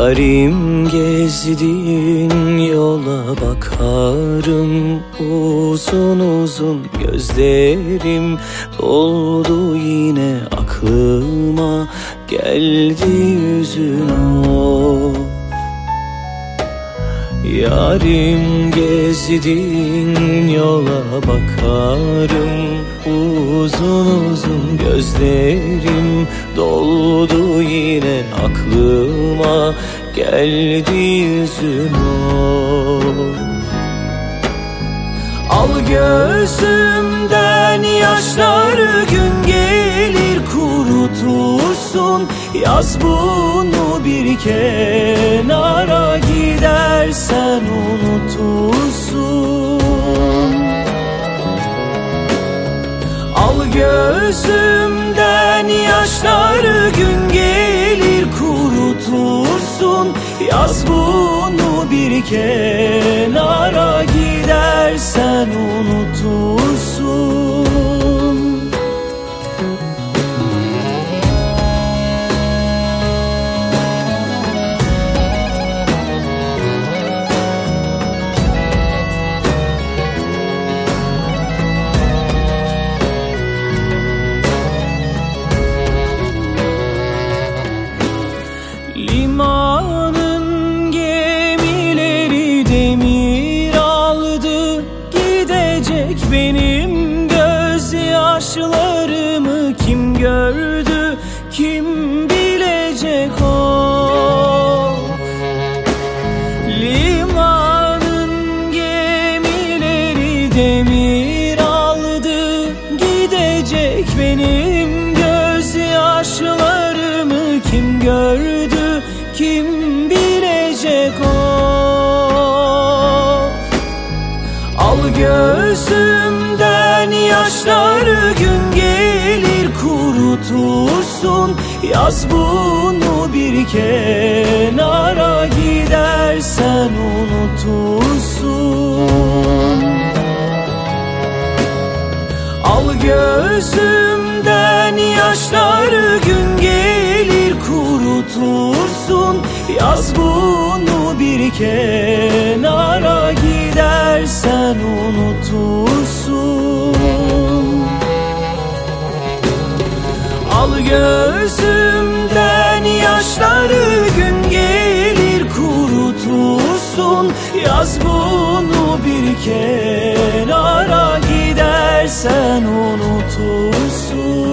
Yarim gezdiğin yola bakarım. Uzun uzun gözlerim doldu yine aklıma. Geldi yüzün o. Yarim gezdiğin yola bakarım Uzun uzun gözlerim doldu yine aklıma. Geldi yüzün o Al gözümden yaşları gün gelir kurutursun. Yaz bunu bir kenara gidersen unutursun gözümden yaşları gün gelir kurutursun. Yaz bunu bir kenara gidersen unutursun gözyaşlarımı kim gördü? Kim bilecek o? Limanın gemileri demir aldı. Gidecek benim gözyaşlarımı kim gördü? Kim bilecek o? Al gözümden yaşları gün gelir kurutursun. Yaz bunu bir kenara gidersen unutursun. Al gözümden yaşları gün gelir kurutursun. Yaz bunu bir kenara Al gözümden yaşları gün gelir kurutursun. Yaz bunu bir kenara gidersen unutursun